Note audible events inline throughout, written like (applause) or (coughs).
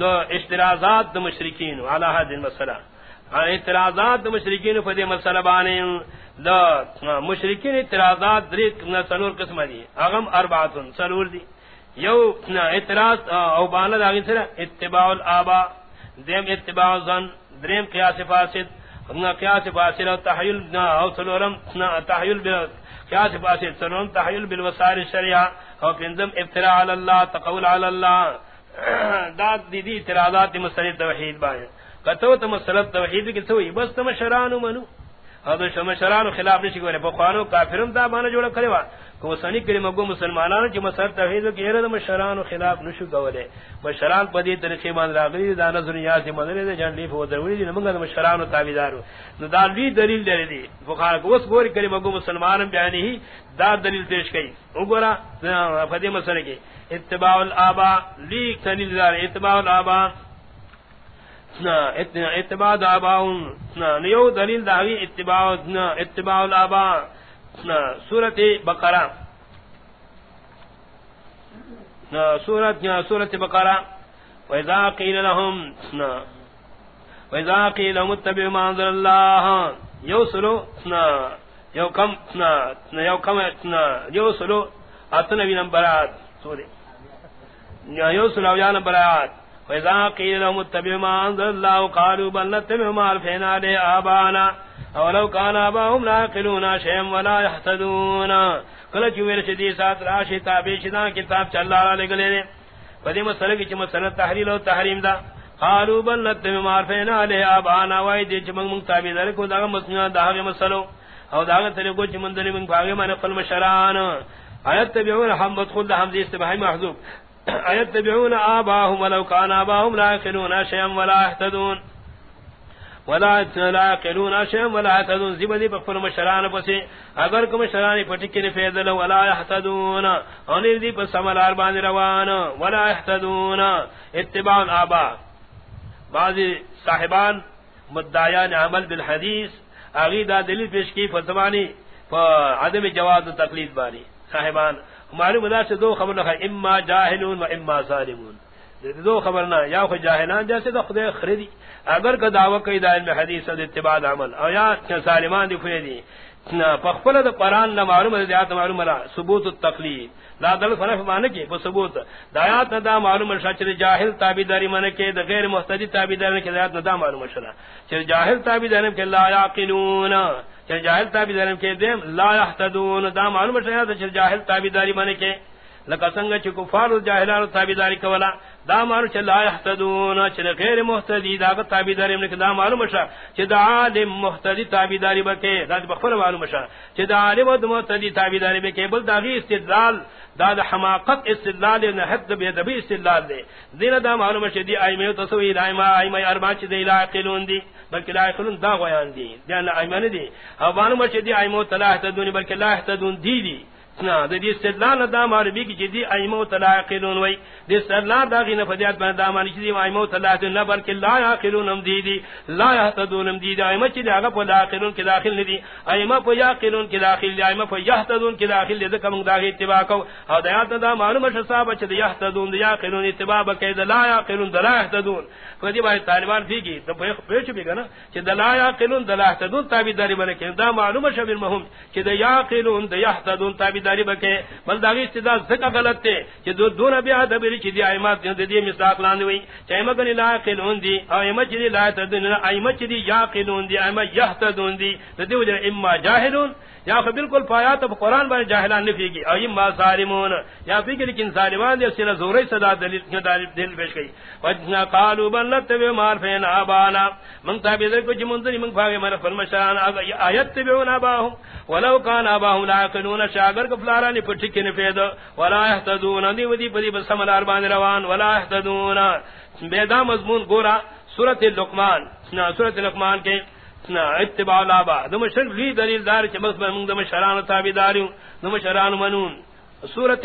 دو اشتراضات دو مشرکین علی هذه المسئلہ ہاں، اعتراضات دو مشرکین فدی مسئلہ بانے، دو ہاں، مشرکین اعتراضات دری سنور قسم دی، اغم اربعتن، سنور دی. یو اعتراض او بانا داغین سر اتباع الابا دیم اتباع زن دریم قیاس فاسد قیاس فاسد او تحیل او سنورم تحیل بلد قیاس فاسد، سنورم، تحیل بالوسائل الشریعہ او پنزم افتراء علی اللہ، تقول علی اللہ داد دی دی اعتراضات مسئلہ توحید بانے کتو تو مسئلہ توحید کی تو بس تم شرانو منو۔ ہدو شم شرانو خلاف نشی گورے بخوانو کافرم دا بانا جوڑا کرے وا۔ کو سنی کرے مگو مسلمانانو چ مسئلہ توحید کی ہر دم شرانو خلاف نشو گولے بشران پدی طریقے مان راغلی دا نظر نیاز مدرے دے جان لیف ودروی دی منگا دم شرانو تابیدارو نو دا وی دلیل دے دی بخار کو اس گور کرے مگو مسلمان بیانی ہی دا دلیل پیش کئی او گورا پدی مسئلہ کی اتباع الابا لیک دلیل دار. اتباع الابا اتباع الابا نیو دلیل داوی اتباع اتباع الابا سورت بقرہ. سورت سورت بقرہ. وإذا قيل لهم وإذا قيل لهم اتبعوا ما أنزل الله. يوصلوا يو كم يو كم يوصلوا أتنبي نمبرات سوري يوصلوا يا نمبرات وإذا قيل لهم اتبعوا ما أنزل الله، قالوا بل نتبع ما ألفينا عليه آبانا ولو كان آباهم لا يقلون شيئا ولا يحتدون کل چویر شدی سات راشی تابی شدان کتاب چل رہا لے گلے فدی مسئلہ کی چھ مسئلہ تحلیل و تحریم دا قالوا بل نتبع ما ألفينا عليه آبانا. وای دی چھ منگ مقتابی در کو دا مسئلہ دا مسئلہ او دا طریقو چھ مندلی منگ بھاگے من قل مشران. آیت تبعون حمد خلد حمزی استباہی محضوب (coughs) ایتبعون آباهم ولو كان آباهم لا يقلون شيئا ولا يهتدون ولا لا يقلون شيئا ولا يهتدون زبدي بخفر مشران پسي اگر کم شرانی پٹکن فیدل ولا يهتدون انیر دی پس سملار باند روان. ولا يهتدون اتباع آبا. بعضی صاحبان، مدعیان عمل بالحدیث اغیدہ دلیل پیش کی فزمانی فعدم جواز تقلید بانی. صاحبان، معلوم دا سے دو خبر لکھا، اما جاہلون و اما ظالمون. دو خبر نہ یا خود جاہلان جیسے تو خدای خریدی۔ اگر کا دعوی کئی دا علم حدیث دا اتباع عمل، او یا ظالمان دی خریدی پخپل دا قرآن نہ معلوم دا دیات معلوم را ثبوت التقلید۔ لا دل فرف مانے کے ثبوت۔ دایات دا معلوم شا چر جاہل تابیداری مانے کے دا غیر محتدی تابیداری کے دایات دا معلوم شلا چر جاہل تابیداری کے لا یاقلون۔ چر جاہل تابیداری کے دیم لا یحتدون۔ دا معلوم شلا چر جاہل تابیداری مانے کے لکا سنگ چ کفار جاہلان تابیداری کولا دا مانو چ لا یحتدون چ غیر محتدی دا تابیداری من دا معلوم شا چ دا عالم محتدی تابیداری بکے دا بخفر معلوم شا چ دا عالم محتدی تابیداری بکے بل دا غی استدلال، دا دا حماقت استدلال نے حد بے دبی استدلال دے دین دا معلوم شدی ایمہ تصویر ایمہ ایمہ اربع چ دی لا قلون دی بلکہ لا قلون دا غیان دی دین ایمہ دی او معلوم شدی ایمہ تلا تدون بلکہ لا تدون دی دی نا دی استدلال دا معربی کی جدی ایمو تلاقلون وی دی استدلال دا غی نفدیات بنا دا معنی چیزی ایمو تلاقلون نا بلکہ لا یاقلون ام دی دی لا یحتدون دی دی ایمو چیزی آگا پا لاقلون کی داخل ندی ایمو پا یاقلون کی داخل دی ایمو پا یحتدون کی داخل دی دکا منگ داخل اتباع کو او دیات دا معلوم شصابا چیزی یحتدون دی یاقلون اتباع بکی دا لا یاقلون دا لا یحتدون فدی باید طالبان فی گی تو پیچ بھی گنا چی دا لا یاقلون دا لا یحتدون تابی داری بنکی دا معلوم شبیر مهم چی دا یاقلون دا یحتدون تابی داری بکے بل داغی استدا زکا غلط تے، کہ دو دو نبی ادبری چھ دی ایمات دی دی مصداق لاند وئی چہ مگن لا قلون دی او ایمہ چھ دی لا تدن ایمہ چھ دی یا قلون دی، ایمہ یحتدون دی۔ دی وجہ اما جاہلون، یا بالکل پایا تو قرآن بارے جاہلان نفی کی او اما ظالمون۔ یا فکر لیکن ظالمان دی سر زوری صدا دلیل دلیل پیش گئی وجنا قالوا بل نتبع ما فین ابانا من تابع کو جمندری من بھاگے من فرمشان ایت تبعون اباهم ولو كان اباهم لا يقولون شاگر گفلارا نی پٹھ کے نفید. ولا يهتدون دی ودی پدی بسمل اربان روان. ولا يهتدون بیدا مضمون گورا سورۃ لقمان. سنا سورۃ لقمان کے سنا اتباع الابا. دم شرف لی دلیل دار چ بس من دم شران تابیداریو. دم شران منون. سورۃ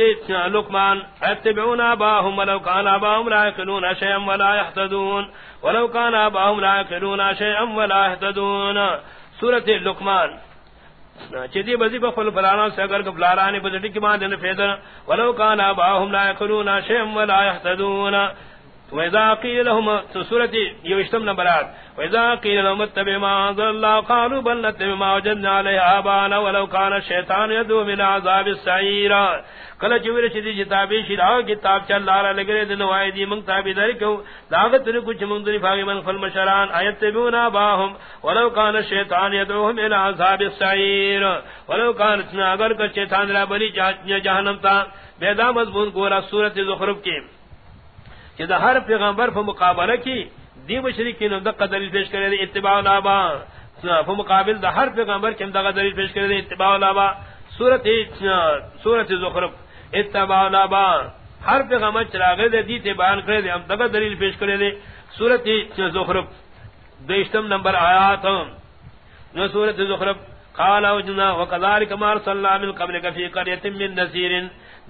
لقمان. اتبعون اباهم ولو كان اباهم لا يقلون شيئا ولا يهتدون ولو كان اباهم لا يقلون شيئا ولا يهتدون سورۃ لقمان. چدی بزی بخل فلانا سے اگر گفلارانی بزٹی کی مان دن فیدن ولو کان اباهم لا يقلون شيئا ولا يهتدون وإذا قيل لهم سورة يوشتم نبرات وإذا قيل لهم اتبع ما أنزل الله، قالوا بل نتبع ما وجدنا عليه آبانا ولو كان الشيطان يدو من عذاب السعير. کل چویر چدی کتابی شراو کتاب چل لارا لگرے دن وائی دی منگ تابی در کیوں داغت تر کچھ منگ دنی فاغی من فل مشران آیت تبیونا باہم ولو کان الشیطان یدوہم الى عذاب السعیر ولو کان اگر کر شیطان را بلی جہنم تا بیدا مضمون گورا سورت زخرف کی. کہ دا ہر پیغمبر پر مقابلہ کی، دی مشرکی نو دقا پیش کرے دے، اتباع الابا پر مقابل دا ہر پیغمبر کی دقا دلیل پیش کرے دے، اتباع الابا سورت سورت زخرف، اتباع الابا ہر پیغمبر چراغے دے دیتے بیان کرے دے، ہم دقا دلیل پیش کرے دے۔ سورت زخرف۔ دیشتم نمبر آیات۔ نو، سورت زخرف۔ قال وجنا وكذلك ما ارسلنا من قبلك في قريه من نذير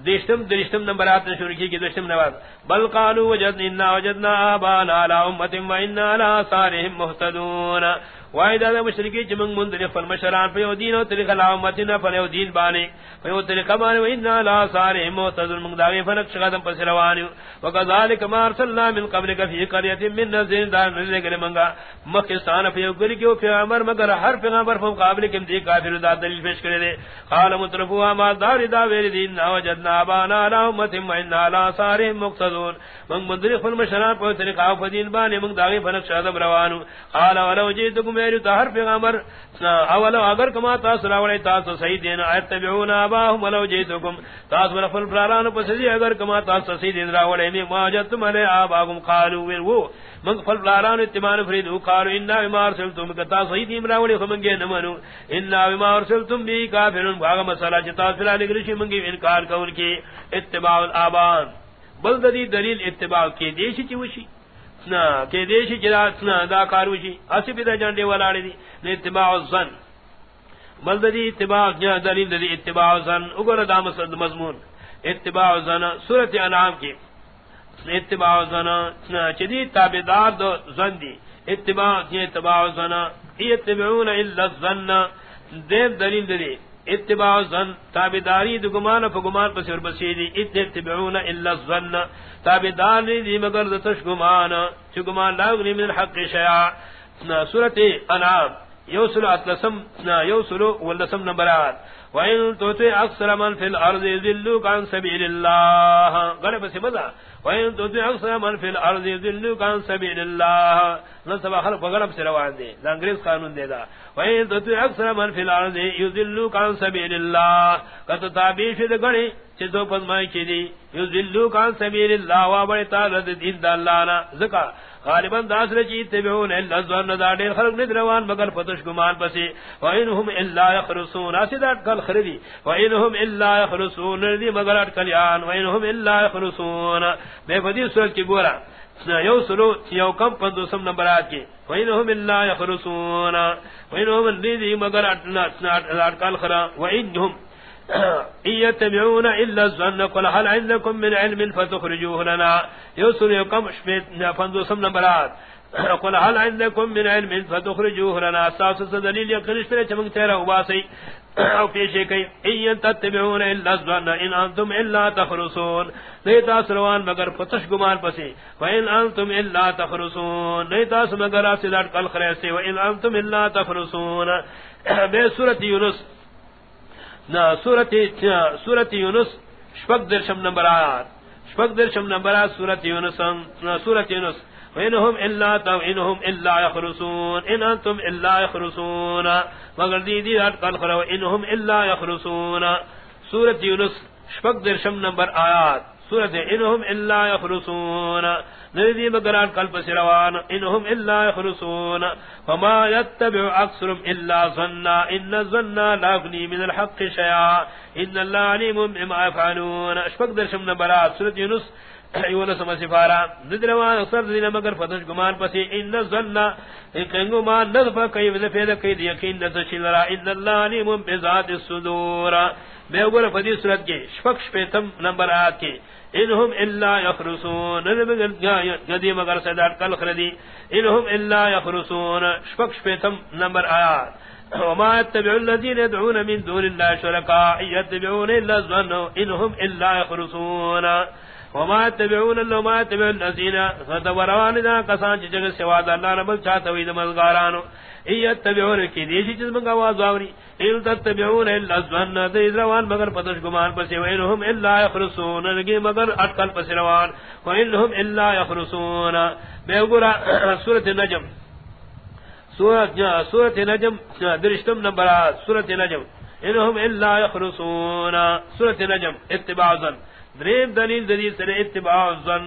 دیشتم درشتم نمبرات شروع کی درشتم نواز بل قالوا وجدنا وجدنا آبانا على و وإنا على آثارهم مهتدون۔ وائدہ دا مشرکی چمنگ مندر فل مشران پیو دین و طریق العامتنا فلیو دین بانے پیو طریق بانے و انہا لا سارے موتذر منگ داوی فنک شغدم پس روانی وکذالک ما ارسلنا من قبل فی قریت من نزین دار نزل گلے منگا مخستان پیو گلی کیو فی عمر مگر ہر پیغمبر فو قابل کم دی کافر دا دلیل پیش کرے دے قال مطرفوا ما دار دا ویر دین او وجدنا بانا لا امت و انہا لا سارے مقتدون. منگ مندر فل مشران پیو طریق آف دین بانے منگ داوی فنک شغدم روانو قال ولو جیتکم میری تو ہر پیغمبر اولو اگر کما تاس راوڑے تاس صحیح دینا ایت تبعون آباہم ولو جیتکم تاس ورفل پراران پسیدی اگر کما تاس صحیح دین راوڑے می ماجتم علی آباہم قالو ویر وہ من فل پراران اتمان فریدو قالو، انا بما ارسلتم. کتا صحیح دین راوڑے خمنگے نمانو انا بما ارسلتم بی کافرون. باغ مسئلہ چتا فلا لگرشی منگی انکار کون کی، اتباع الابان بلدی دلیل اتباع کی، دیشی چی سنا، کہ دیشی چرا سنا، دا کارو جی اسی پیدا جانڈے والاڑی دی اتباع الظن۔ بلدی اتباع جا دلیل دی اتباع الظن، اگر دا مضمون۔ اتباع الظن، سورت انعام کی۔ اتباع الظن، سنا چدی تابدار دو ظن دی۔ اتباع جی اتباع الظن اتبعون الا الظن۔ دیر دلیل دی۔ اتباع الظن تابداری دو گمان پا گمان پس وربسیدی اتبعون الا الظن. تابدار دی مگر دتش گمان. چ گمان لاغنی من حق شیا سورۃ انعام. یوسل اتلسم یوسل ولسم نمبرات وَإِن تُطِعْ أَكْثَرَ مَن فِي الْأَرْضِ يُضِلُّوكَ عَن سَبِيلِ اللَّهِ غلب سے مزہ وَإِن تُطِعْ أَكْثَرَ مَن فِي الْأَرْضِ يُضِلُّكَ عَن سَبِيلِ اللَّهِ. نصب خلق غلب سے روان دے. انگریز قانون دے دا. وَإِن تُطِعْ أَكْثَرَ مَن فِي الْأَرْضِ يُضِلُّكَ عَن سَبِيلِ اللَّهِ. کتو تابع شد گڑی چھ دو پزمائی کی دی يُضِلُّوكَ عَن سَبِيلِ اللَّهِ وَبَرِ تَعَلَّ دِينَ دَاللَّهَ ذکر غالبا داس رچی تبعون الا ظن دا دیر خلق ندروان مگر فتش گمان پسی و انہم الا یخرسون اسید کل خردی و انہم الا یخرسون ندی مگر اٹکلیان و انہم الا یخرسون بے فدی سورت کی گورا یو سلو یو کم پندو سم نمبرات کی و انہم الا یخرسون و انہم ندی مگر اٹکل خرا و انہم يتبعون إلا الظن، قل هل عندكم من علم فتخرجوه لنا؟ يوصل يقم شميت فندو سم نمبرات. قل هل عندكم من علم فتخرجوه لنا؟ اساس دلیل یقین پر چمن تیرا وباسی او پیشے کئی این تتبعون الا الظن ان انتم الا تخرسون. نہیں سروان مگر پتش گمان پسی. و ان انتم الا تخرسون. نہیں تاس مگر اسدار کل خریسے و ان انتم الا تخرسون. بے سورۃ یونس. سورت سورت یونس شپک درشم نمبر آیات. شپک درشم نمبر آیات سورت یونس سورت یونس. وینہم الا تو انہم الا یخرسون ان انتم الا یخرسون مگر دی دی ہٹ کل خرو انہم الا یخرسون سورت یونس شپک درشم نمبر آیات. سورت انہم الا یخرسون نردی مگران قلب سروان انہم الا یخرسون فما یتبع اکثرم الا ظننا ان ظننا لاغنی من الحق شیعا ان اللہ علیم بما یفعلون۔ اشفق درشم نبرات سورت یونس ایوانا سما سفارا ندروان اکثر دینا مگر فتش گمان پسی، ان ظننا اکنگو ما نظفا کئی وزفید، کئی دیقین نزشی لرا ان اللہ علیم بذات الصدور۔ بے اگر فدی صورت کے شفق شپیتم نمبر آت کے انہم اللہ یخرسون۔ گدی مگر سدار کل خردی۔ انہم اللہ یخرسون۔ شفق شپیتم نمبر آیات وما يتبع الذين يدعون من دون الله شركاء يتبعون الا الظن انهم الا يخرسون وما تبعون الله ما تبعون الذين فتوروان ذا قسان جگ سوا اللہ رب چاہتا وید مزگارانو۔ ایتبعون کی دیشی چیز منگا آواز آوری۔ ان تتبعون الا الظن ذروان مگر پتش گمان پسی وانهم الا يخرسون لگی مگر اٹکل پسی روان۔ وانهم الا يخرسون بے گورا سورۃ النجم سورۃ سورۃ النجم درشتم نمبر سورۃ النجم انهم الا يخرسون سورۃ النجم اتباع ظن۔ دریم دلیل دلیل سر اتباع الظن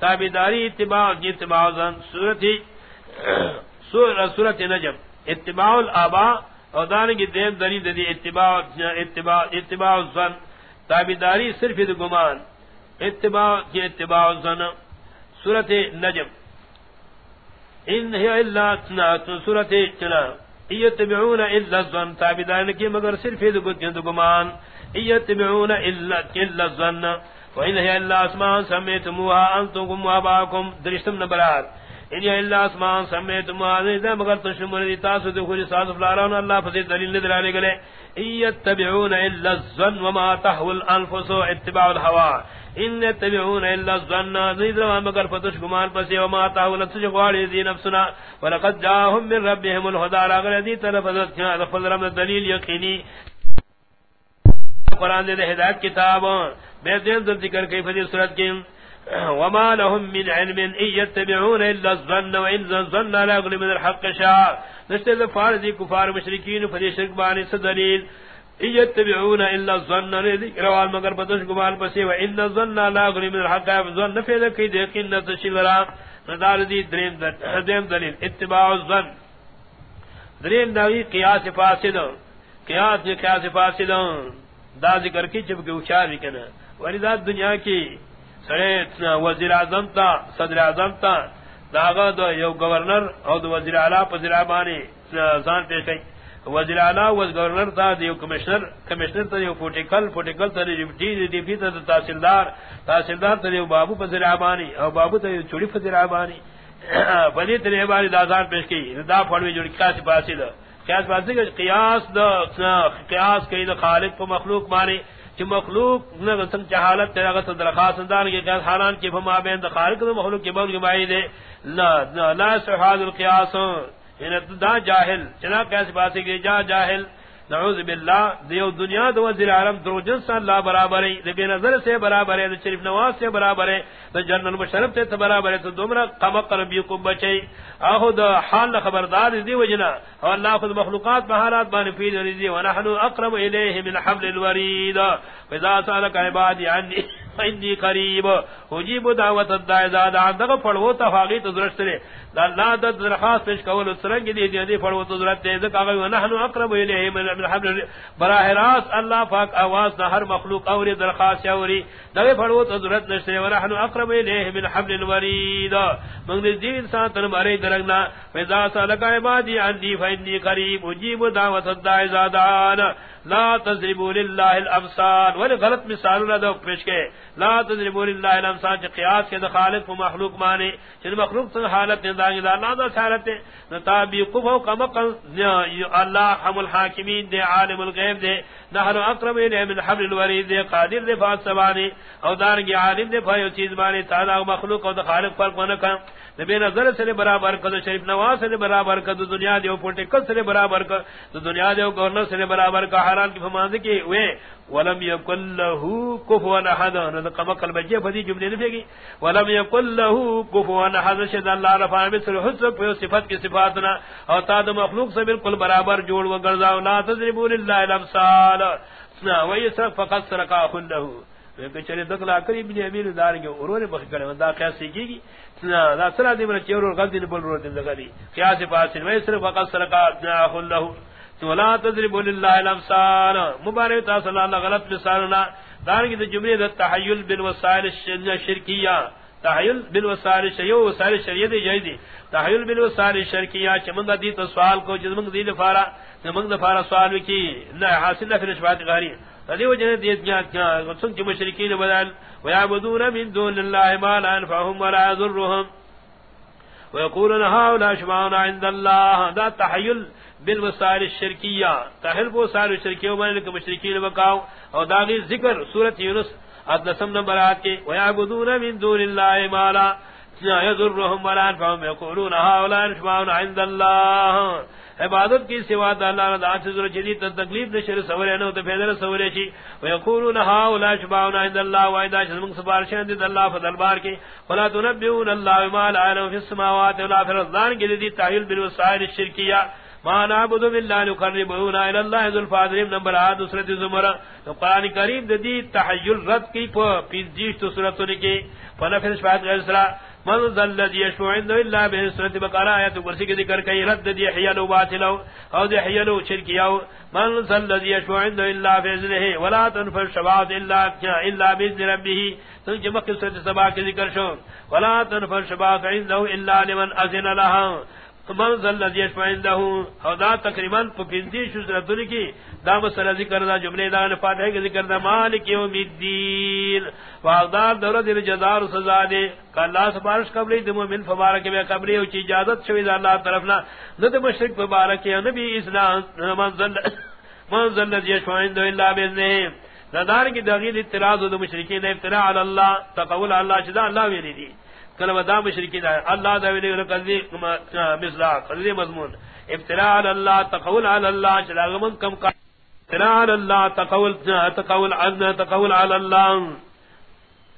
تابداری اتباع اتباع الظن سورتی (clears throat) سورت نجم. اتباع الاباء اور دانے کی دیم دلیل دلیل اتباع اتباع اتباع الظن تابداری صرف گمان. اتباع اتباع الظن سورت نجم. ان هي الا سورت چنا. ایتبعون الا الظن تابداری کی مگر صرف گمان. يتبعون إلا كل الظن. وإن هي إلا أسماء سميتموها أنتم واباكم درشتم نبرات إن هي إلا أسماء سميتموها. إذا مغر تشمون دي تاسو دخول ساسو فلارون. الله فسيد دليل ندر عليك لي يتبعون إلا الظن وما تحوى الأنفس اتباع الهواء ان يتبعون الا الظن. ذيذ مگر فتش گمان پس وما تحوى الأنفس غالي ذي نفسنا. ولقد جاءهم من ربهم الهدى. على غير طرف ذات فضل من الدليل يقيني. قرآن دے دے ہدایت کتاب، بے دین در ذکر کئی فضی صورت کی۔ وما لهم من علم ان يتبعون الا الظن وان الظن لا يغني من الحق شيئا۔ نشتے فارضی کفار مشرکین فضی شرک بانی سے دلیل۔ ان يتبعون الا الظن روال مگر بدش گمان پسی وان الظن لا يغني من الحق الظن نفی دے کئی یقین نہ تشلرا ندار دی دریم دریم دلیل، اتباع الظن۔ دریم داوی قیاس فاسد، قیاس قیاس فاسد۔ دا ذکر کی جبکہ اچار بھی ولی دا دنیا کی سڑے وزیر اعظم تا، صدر اعظم تا داغا دو یو گورنر او دو وزیر اعلیٰ پزیر آبانی زان پیش کئی. وزیر اعلیٰ وز گورنر تا دیو کمشنر کمشنر تا دیو پوٹیکل پوٹیکل تا دیو ڈی ڈی پی تا تحصیلدار تحصیلدار تا دیو بابو پزیر آبانی او بابو تا دیو چوڑی پزیر آبانی فدی (clears throat) تری باری دازان پیش کی دا پھڑوی جوڑی کاسی پاسی دا. قیاس بازی کہ قیاس دا قیاس کئی دا خالق پا مخلوق مانی چی مخلوق نگسن چہالت تیراغت درخواست دان کی قیاس حالان کی فما بین دا خالق دا مخلوق کی بول گمائی دے۔ لا لا سحاد القیاس ان دا جاہل چنا قیاس بازی کہ جا جاہل نعوذ باللہ دیو دنیا دو وزیر عالم درو جنس سے اللہ برابر ہے دبی نظر سے برابر ہے شریف نواز سے برابر ہے تو جنرل مشرف سے برابر ہے تو دومرا قمق ربی کو بچے آہو دا حال خبردار دی وجنا اور اللہ خود مخلوقات بحالات بانی فید دی ونحن اقرب الیہ من حبل الورید فاذا سالک عبادی عنی فإني قريب. اجيب دعوت الداعي زاد عندك فلو تفاقي تزرشت لے اللہ دا درخواست پیش کول سرنگ دی دی دی فلو تزرشت لے ذکا غوی نحن اقرب من حبل. براہ راست اللہ پاک آواز نہ ہر مخلوق اور درخواست اوری. دوی فلو تزرشت لے ونحن اقرب الیہ من حبل الورید من نزدی انسان تن مارے درگنا فیضا سالک عبادی عندی فإني قريب. اجيب دعوت الداعي زادان لا تضربوا لله الامثال ولی غلط مثال نہ لا تضربوا لله الامثال جو قیاس کے خالق و مخلوق مانے جن مخلوق سے حالت نے داغ دا نہ حالت نتابی قفو کم اللہ حم الحاکمین دے، عالم الغیب دے۔ نحن اقرب الیہ من حبل الورید دے، قادر دے فاس سبانی او دارنگی عالم دے فایو چیز مانے تعالی مخلوق او خالق فرق ونکا نبی نظر سے برابر کر شریف نواز سے برابر کر دنیا دیو پولیٹیکل سے برابر کر دنیا دیو گورنر سے برابر کا حیران کی فمان کی ہوئے۔ ولم يكن له كفوا احد ان كما قال بجے فدی نے گی ولم يكن له كفوا احد شد اللہ رفع مثل حسن کو صفات کی صفات نہ اور تا مخلوق سے بالکل برابر جوڑ و گرزا. لا تضربوا لله الامثال نا ويسرق فقط سرقا له. کہ چلے دکلا کری بن امیر دار کے اور نے بخ کرے دا کیا سیکھی گی دا سرا دی من چور غلطی نے بول رہے تھے لگا دی کیا سے پاس میں صرف فقط سرقا له. ولا تضرب لله الامثال. مبارک تا صلی اللہ غلط مثالنا دار کی جملے دا تحیل بالوسائل الشرکیہ تحیل بالوسائل الشرکیہ وسائل شریعت جائز دی تحیل بالوسائل الشرکیہ چمنگ دی تو سوال کو جسمنگ دی لفارا چمنگ دفارا سوال کی نہ حاصل نہ پھر غاری. ردی وجہ دیت کیا کیا سن کے مشرکین بدل. ويعبدون من دون الله ما لا ينفعهم ولا يضرهم ويقولون هؤلاء شفعاؤنا عند الله ذا تحيل بالوسائل الشرکیہ تحل وہ سائل الشرکیہ میں کہ مشرکین بکاؤ اور داغی ذکر سورۃ یونس ادسم نمبرات کے ويعبدون من دون الله ما لا يضرهم ولا ينفعهم، يقولون هؤلاء شفاعون عند الله۔ عبادت کی سوا اللہ دا سے ضرورت جدید تکلیف نشر سورے نو تے فیدر سورے چی۔ ویقولون هؤلاء شفاعون عند الله وإذا شمن سبارشان دید اللہ فدربار کی ولا تنبئون الله بما لا يعلم في السماوات ولا في الارض کی تعیل بالوسائل الشرکیہ۔ ما نعبد بالله نقربنا الى الله ذو الفاضل. نمبر 8 دوسرے زمرہ. تو قران کریم دی تحیل رد کی پی جیش تو سورتوں کی فلا پھر شفاعت غیر سرا من ذل الذي يشفع عنده الا بسورۃ بقرہ ایت کرسی کی ذکر کئی، رد دی حیل و باطل او دی حیل و شرکیہ من ذل الذي يشفع عنده الا باذنه ولا تنفع الشفاعه الا الا باذن ربه. تو جبکہ سورۃ سبا کی ذکر شو. ولا تنفع الشفاعه عنده الا لمن اذن لها. من ذل الذي يشفع عنده، او دا تقریباً پپندی شذرتن کی دا مسئلہ ذکر دا جملے دا فاتحہ کے ذکر دا مالک یوم الدین. واغدار دور دل جزار سزا دے کہ اللہ سبارش قبلی دمو من فبارک بے قبلی او چی اجازت شوی دا اللہ طرفنا ند مشرک فبارک یا نبی اسلام. من ذل من ذل الذي يشفع عنده الا باذنه ندار کی دغیل اعتراض و مشرکین افتراء علی اللہ تقول اللہ شدا اللہ ویلی دی کل ودا مشرکین اللہ دا ویلی قضی مثلا قضی مضمون. افتراء علی اللہ تقول علی اللہ شدا غمن کم کا افتراء علی اللہ تقول تقول علی تقول علی اللہ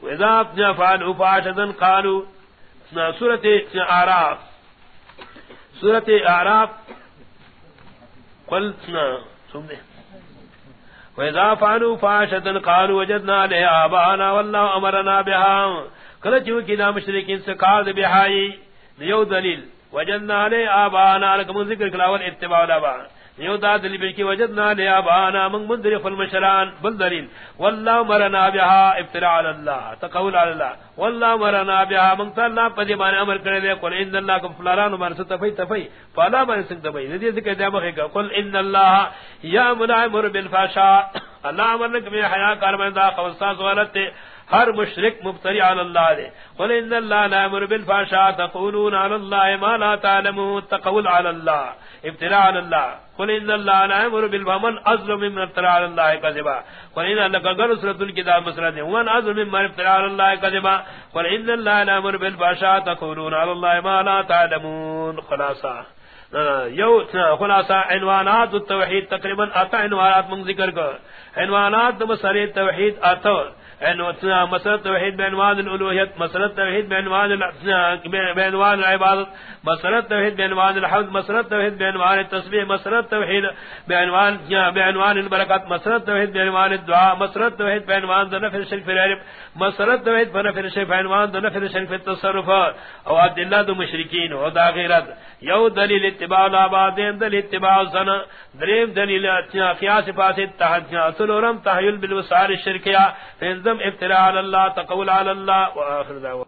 واذا فعلوا فاشدا قالوا سورۃ اعراف. سورۃ اعراف، قل سمنے واذا فعلوا فاشدا قالوا، وجدنا لها ابانا والله امرنا بها. کل جو کی نام مشرکین سے قال بہائی یو دلیل، وجدنا لے ابانا لکم ذکر کلاول اتباع الابان یو دا دلیل کی وجدنا لے ابانا من منذر فالمشران بل دلیل، والله مرنا بها افتراء على الله تقول على الله والله مرنا بها من تعالی پدی مان امر کرے دے قل ان الله کم فلاران من ستفی تفی فلا من ستفی ندی ذکر دے مخے قل ان الله یامر (coughs) امر بالفحشاء. اللہ امر نے کہ حیا کار میں دا خوصا سوالت ہر مشرک مبتری علی اللہ دے۔ قل ان اللہ لا امر بالفحشاء تقولون علی اللہ ما لا تعلمون تقول علی اللہ ابتراء علی اللہ۔ قل ان اللہ لا امر بالفمن ازلم من ابتراء علی اللہ کذبا۔ قل ان اللہ کا گر سورۃ الکتاب مسرہ دے ومن ازلم من ابتراء علی اللہ کذبا۔ قل ان اللہ لا امر بالفحشاء تقولون علی اللہ ما لا تعلمون۔ خلاصہ۔ یو خلاصہ۔ عنوانات التوحید تقریباً اتا عنوانات من ذکر کر۔ عنوانات مسئلہ توحید اتا مسرت توحید بینوان الالوحیت مسرت توحید بینوان بینوان العبادت مسرت توحید بینوان الحمد مسرت توحید بینوان التسبیح مسرت توحید بینوان بینوان البرکات مسرت توحید بینوان الدعاء مسرت توحید بینوان نفر شرف العلم مسرت توحید بنفر شرف بینوان نفر شرف التصرف او عبد الله دو مشرکین، او دا غیرت. یو دلیل اتباع الاباد دلیل اتباع الزنا، دریم دلیل اتنا قیاس فاسد تحت اصل تحیل بالوسار الشرکیہ وسلم ابتلاء على الله تقول على الله واخر دعوه